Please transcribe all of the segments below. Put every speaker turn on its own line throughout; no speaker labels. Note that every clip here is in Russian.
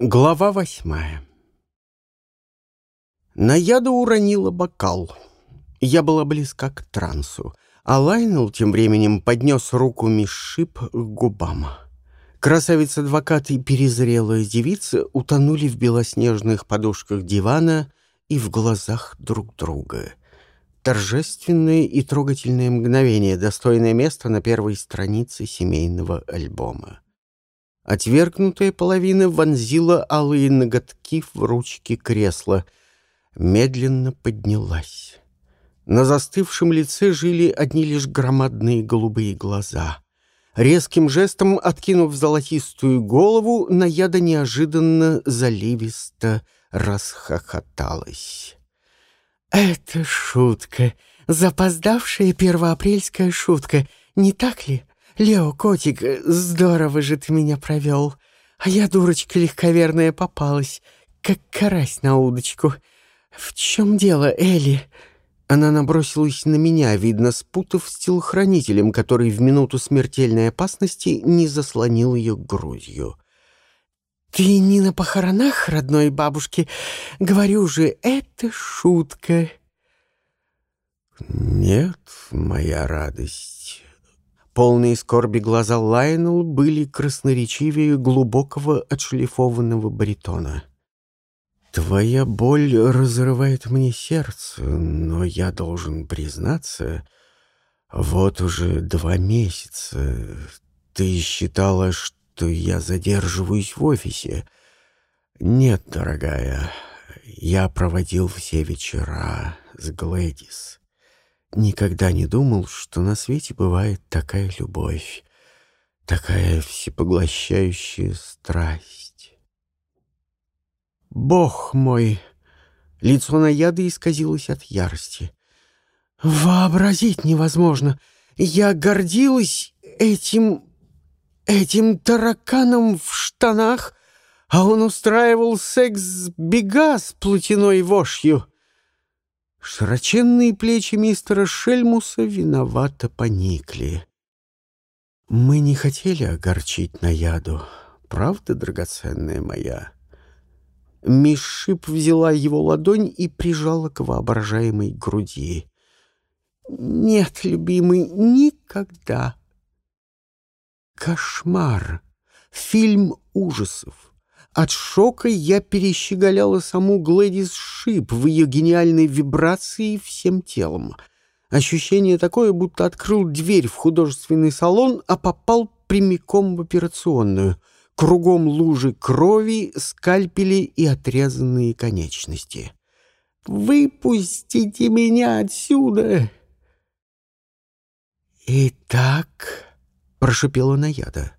Глава восьмая Наяда уронила бокал. Я была близка к трансу, а Лайнел тем временем поднес руку Мишип к губам. Красавица-адвокат и перезрелая девица утонули в белоснежных подушках дивана и в глазах друг друга. Торжественное и трогательное мгновение, достойное места на первой странице семейного альбома. Отвергнутая половина вонзила алые ноготки в ручки кресла. Медленно поднялась. На застывшем лице жили одни лишь громадные голубые глаза. Резким жестом, откинув золотистую голову, Наяда неожиданно заливисто расхохоталась.
«Это шутка, запоздавшая первоапрельская шутка, не так ли?» «Лео, котик, здорово же ты меня провел. А я, дурочка легковерная, попалась, как карась на удочку. В чем дело, Элли?»
Она набросилась на меня, видно, спутав с телохранителем, который в минуту смертельной опасности не заслонил ее грудью.
«Ты не на похоронах родной бабушки? Говорю же, это шутка».
«Нет, моя радость». Полные скорби глаза Лайнел были красноречивее глубокого отшлифованного баритона. «Твоя боль разрывает мне сердце, но я должен признаться, вот уже два месяца ты считала, что я задерживаюсь в офисе. Нет, дорогая, я проводил все вечера с Глэдис. Никогда не думал, что на свете бывает такая любовь, такая всепоглощающая страсть. Бог мой! Лицо Наяды исказилось от ярости. Вообразить невозможно! Я гордилась этим... этим тараканом в штанах, а он устраивал секс-бега с платяной вошью. Широченные плечи мистера Шельмуса виновато поникли. Мы не хотели огорчить Наяду, правда, драгоценная моя? Мисс Шип взяла его ладонь и прижала к воображаемой груди. «Нет, любимый, никогда!» Кошмар! Фильм ужасов! От шока я перещеголяла саму Глэдис Шип в ее гениальной вибрации всем телом. Ощущение такое, будто открыл дверь в художественный салон, а попал прямиком в операционную. Кругом лужи крови, скальпели и отрезанные конечности. «Выпустите меня отсюда!» «Итак», — прошипела Наяда, —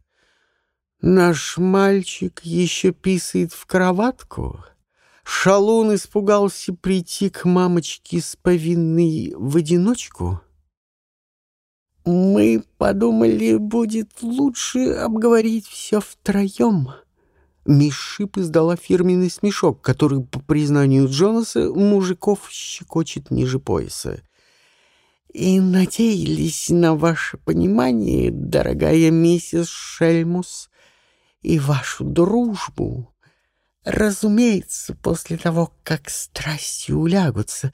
Наш мальчик еще писает в кроватку. Шалун испугался прийти к мамочке с повинной в одиночку. Мы подумали, будет лучше обговорить все втроем. Мисс Шип издала фирменный смешок, который, по признанию Джонаса, мужиков щекочет ниже пояса. И надеялись на ваше понимание, дорогая миссис Шельмус, и вашу дружбу. Разумеется, после того, как страсти улягутся,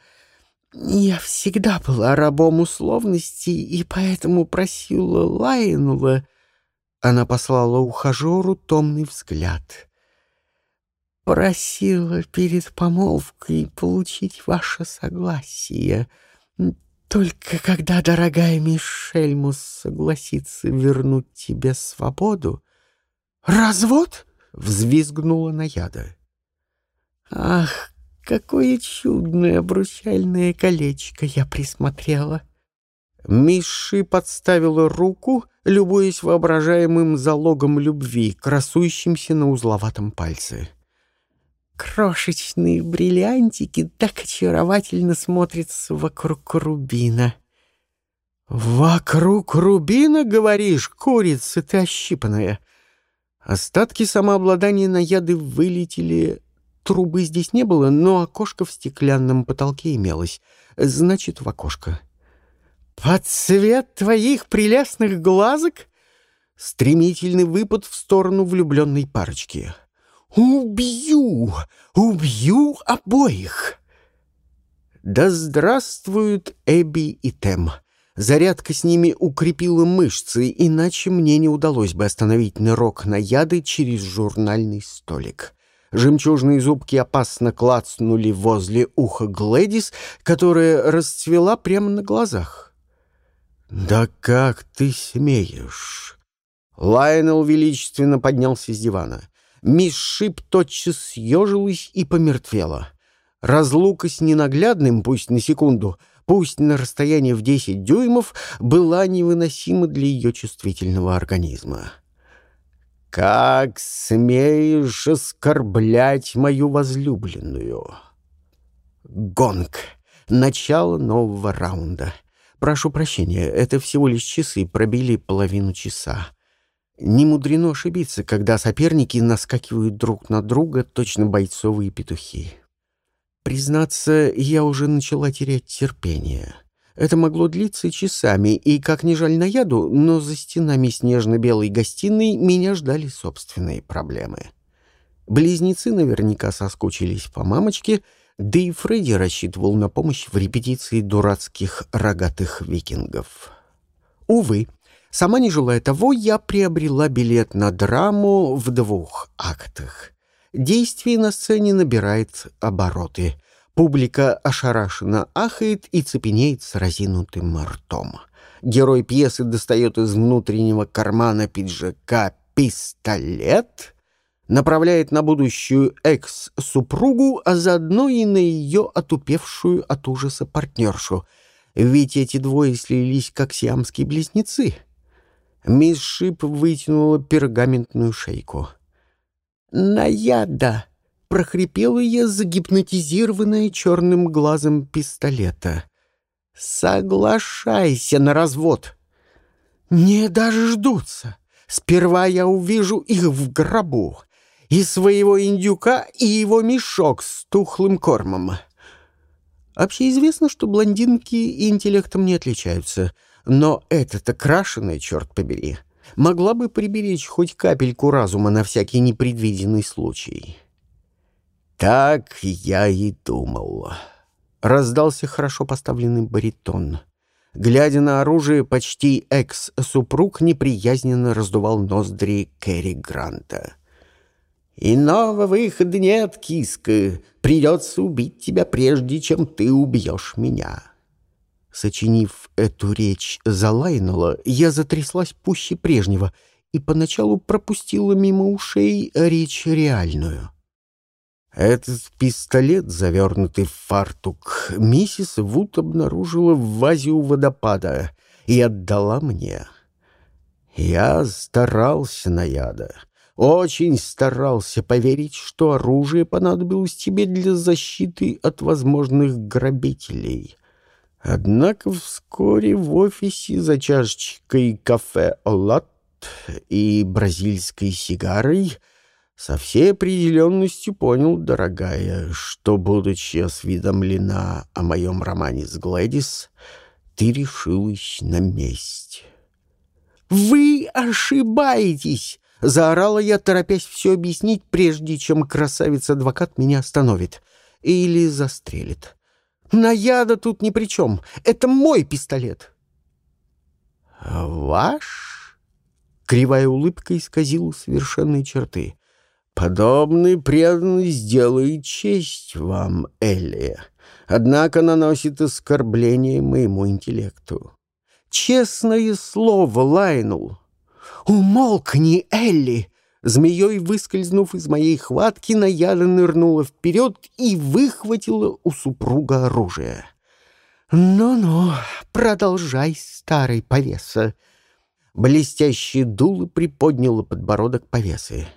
я всегда была рабом условностей и поэтому просила Лайнула... Она послала ухажеру томный взгляд. Просила перед помолвкой получить ваше согласие. Только когда дорогая Мишельмус согласится вернуть тебе свободу, «Развод?» — взвизгнула Наяда. «Ах, какое чудное обручальное колечко я присмотрела!» Миши подставила руку, любуясь воображаемым залогом любви, красующимся на узловатом пальце. Крошечные бриллиантики так очаровательно смотрятся вокруг рубина. «Вокруг рубина, говоришь, курица ты ощипанная?» Остатки самообладания на яды вылетели. Трубы здесь не было, но окошко в стеклянном потолке имелось. Значит, в окошко. «Под цвет твоих прелестных глазок?» Стремительный выпад в сторону влюбленной парочки. Убью! Убью обоих!» Да здравствуют Эбби и Тем! Зарядка с ними укрепила мышцы, иначе мне не удалось бы остановить нырок на яды через журнальный столик. Жемчужные зубки опасно клацнули возле уха Глэдис, которая расцвела прямо на глазах. «Да как ты смеешь?» Лайнел величественно поднялся с дивана. Мисс Шип тотчас съежилась и помертвела. Разлука с ненаглядным, пусть на секунду, пусть на расстоянии в десять дюймов, была невыносима для ее чувствительного организма. «Как смеешь оскорблять мою возлюбленную?» Гонг. Начало нового раунда. Прошу прощения, это всего лишь часы пробили половину часа. Не мудрено ошибиться, когда соперники наскакивают друг на друга, точно бойцовые петухи. Признаться, я уже начала терять терпение. Это могло длиться часами, и, как ни жаль на яду, но за стенами снежно-белой гостиной меня ждали собственные проблемы. Близнецы наверняка соскучились по мамочке, да и Фредди рассчитывал на помощь в репетиции дурацких рогатых викингов. Увы, сама не желая того, я приобрела билет на драму в двух актах — Действие на сцене набирает обороты. Публика ошарашенно ахает и цепенеет с разинутым ртом. Герой пьесы достает из внутреннего кармана пиджака пистолет, направляет на будущую экс-супругу, а заодно и на ее отупевшую от ужаса партнершу. Ведь эти двое слились, как сиамские близнецы. Мисс Шип вытянула пергаментную шейку — «Наяда!» — прохрипела я, загипнотизированная черным глазом пистолета. «Соглашайся на развод!» «Не дождутся! Сперва я увижу их в гробу, и своего индюка, и его мешок с тухлым кормом». Общеизвестно, что блондинки интеллектом не отличаются, но это-то крашеное, черт побери могла бы приберечь хоть капельку разума на всякий непредвиденный случай. «Так я и думал», — раздался хорошо поставленный баритон. Глядя на оружие, почти экс-супруг неприязненно раздувал ноздри Кэрри Гранта. «Иного выхода нет, киска. Придется убить тебя, прежде чем ты убьешь меня». Сочинив эту речь за Лайнела, я затряслась пуще прежнего и поначалу пропустила мимо ушей речь реальную. Этот пистолет, завернутый в фартук, миссис Вуд обнаружила в вазе у водопада и отдала мне. Я старался, Наяда, очень старался поверить, что оружие понадобилось тебе для защиты от возможных грабителей — Однако вскоре в офисе за чашечкой кафе «Олат» и бразильской сигарой со всей определенностью понял, дорогая, что, будучи осведомлена о моем романе с Глэдис, ты решилась на месть. «Вы ошибаетесь!» — заорала я, торопясь все объяснить, прежде чем красавец-адвокат меня остановит или застрелит. Наяда тут ни при чем. Это мой пистолет. Ваш? Кривая улыбка исказила совершенные черты. Подобный преданность делает честь вам, Элли. Однако наносит оскорбление моему интеллекту. Честное слово, Лайнул. Умолкни, Элли! Змеей, выскользнув из моей хватки, наяда нырнула вперед и выхватила у супруга оружие. «Ну-ну, продолжай, старый повеса!» Блестящее дуло приподняло подбородок повесы.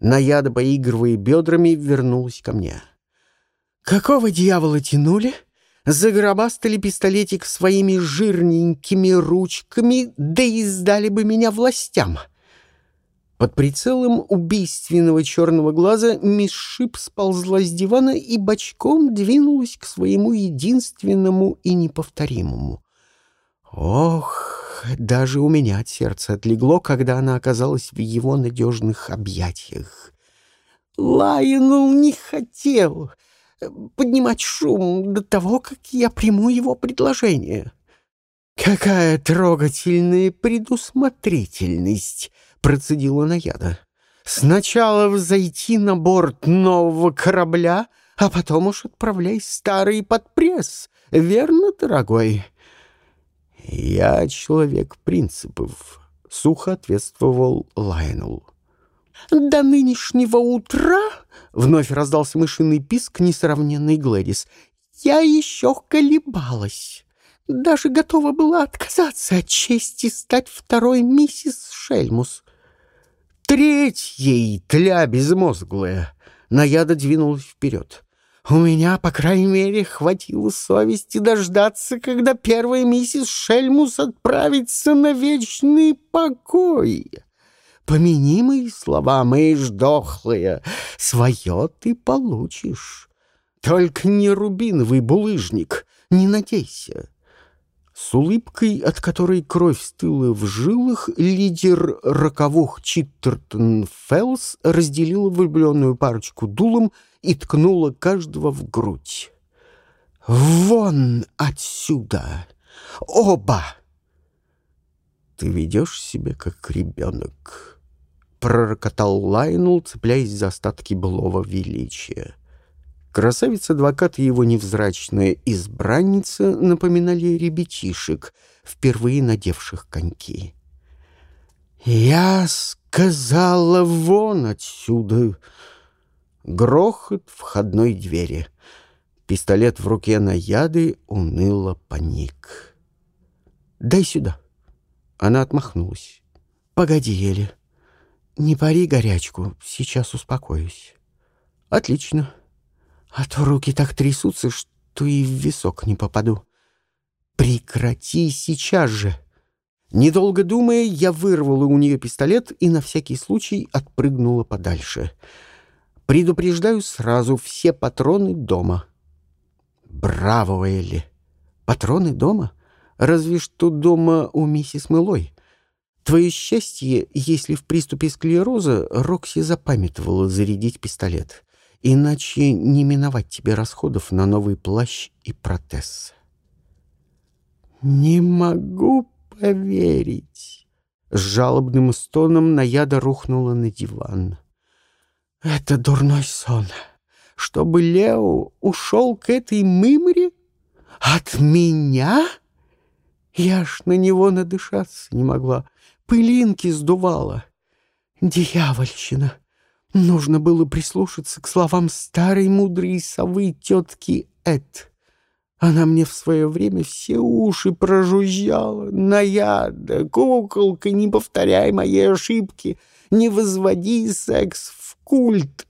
Наяда, поигрывая бедрами, вернулась ко мне. «Какого дьявола тянули?» загробастали пистолетик своими жирненькими ручками, да и сдали бы меня властям. Под прицелом убийственного черного глаза мисс Шип сползла с дивана и бочком двинулась к своему единственному и неповторимому. Ох, даже у меня от сердца отлегло, когда она оказалась в его надежных объятиях.
Лайонел не хотел поднимать шум до того, как я приму его предложение. «Какая трогательная предусмотрительность!» — процедила Наяда. «Сначала взойти на борт нового корабля, а потом уж отправляй старый под пресс. Верно, дорогой?» «Я человек принципов», — сухо ответствовал Лайнел. «До нынешнего утра», — вновь раздался мышиный писк несравненный Глэдис, — «я еще колебалась. Даже готова была отказаться от чести стать второй миссис Шельмус».
«Третьей, тля безмозглая!» Наяда двинулась вперед.
У меня, по крайней мере, хватило совести дождаться, когда первая миссис Шельмус отправится на вечный покой. Помяни мои слова, мои ждохлые, свое ты получишь. Только не рубиновый булыжник, не надейся.
С улыбкой, от которой кровь стыла в жилах, лидер роковых Читтертон Фелс разделила влюбленную парочку дулом и ткнула каждого в грудь. «Вон отсюда! Оба!» «Ты ведешь себя как ребенок», — пророкотал Лайнул, цепляясь за остатки былого величия. Красавица-адвокат и его невзрачная избранница напоминали ребятишек, впервые надевших коньки. «Я сказала вон отсюда!» Грохот входной двери. Пистолет в руке на яды уныло паник. «Дай сюда!» Она отмахнулась. «Погоди, Еле. Не пари горячку, сейчас успокоюсь». «Отлично. А то руки так трясутся, что и в висок не попаду». «Прекрати сейчас же!» Недолго думая, я вырвала у нее пистолет и на всякий случай отпрыгнула подальше — Предупреждаю сразу все патроны дома. Браво, Элли! Патроны дома? Разве что дома у миссис Мылой. Твое счастье, если в приступе склероза Рокси запамятовала зарядить пистолет. Иначе не миновать тебе расходов на новый плащ и протез. «Не могу поверить!» С жалобным стоном Наяда рухнула на диван. Это дурной сон. Чтобы Лео ушел к этой мымре? От меня? Я ж на него надышаться не могла. Пылинки сдувала. Дьявольщина. Нужно было прислушаться к словам старой мудрой совы тетки Эд. Она мне в свое время все уши прожужжала. Наяда, куколка, не повторяй мои ошибки. Не возводи секс культ.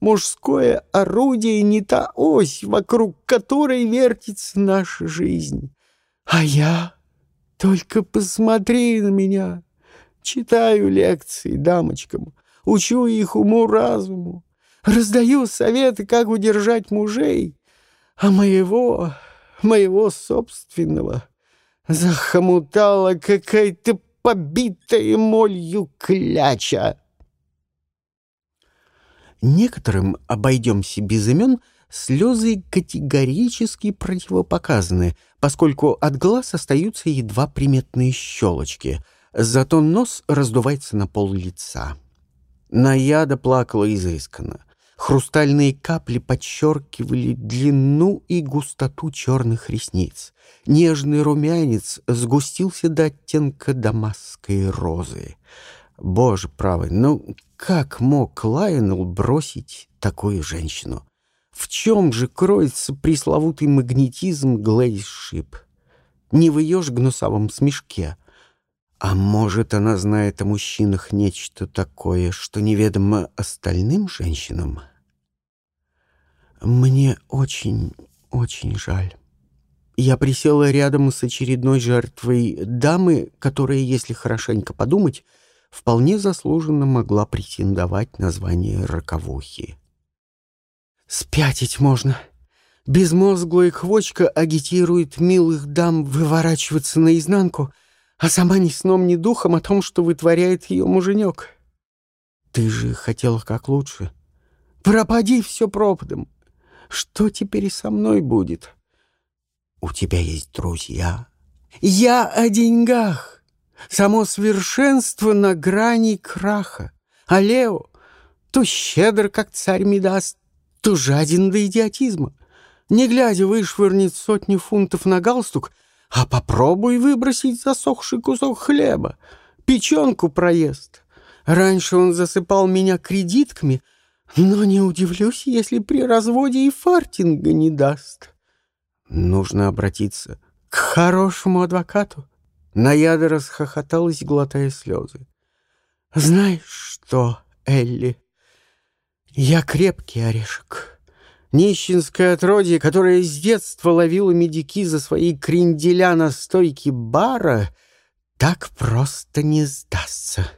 Мужское орудие не та ось, вокруг которой вертится наша жизнь. А я... Только посмотри на меня. Читаю лекции дамочкам, учу их уму-разуму, раздаю советы, как удержать мужей, а моего, моего собственного захомутала какая-то побитая молью кляча. Некоторым, обойдемся без имен, слезы категорически противопоказаны, поскольку от глаз остаются едва приметные щелочки, зато нос раздувается на пол лица. Наяда плакала изысканно. Хрустальные капли подчеркивали длину и густоту черных ресниц. Нежный румянец сгустился до оттенка дамасской розы. Боже правый, ну как мог Лайонел бросить такую женщину? В чем же кроется пресловутый магнетизм Глэйс Шип? Не в ее ж гнусавом смешке. А может, она знает о мужчинах нечто такое, что неведомо остальным женщинам? Мне очень, очень жаль. Я присела рядом с очередной жертвой дамы, которая, если хорошенько подумать, вполне заслуженно могла претендовать на звание роковухи. «Спятить можно!» Безмозглая квочка агитирует милых дам выворачиваться наизнанку, а сама ни сном, ни духом о том, что вытворяет ее муженек. Ты же хотела как лучше. Пропади все пропадом. Что теперь со мной будет? У тебя есть друзья. Я о деньгах. Само совершенство на грани краха. А Лео то щедр, как царь Медас, то жаден до идиотизма. Не глядя, вышвырнет сотни фунтов на галстук, а попробуй выбросить засохший кусок хлеба, печенку проезд. Раньше он засыпал меня кредитками, но не удивлюсь, если при разводе и фартинга не даст. Нужно обратиться к хорошему адвокату. Наяда расхохоталась, глотая слезы. «Знаешь что, Элли, я крепкий орешек. Нищенское отродье, которое с детства ловило медики за свои кренделя на стойке бара, так просто не сдастся».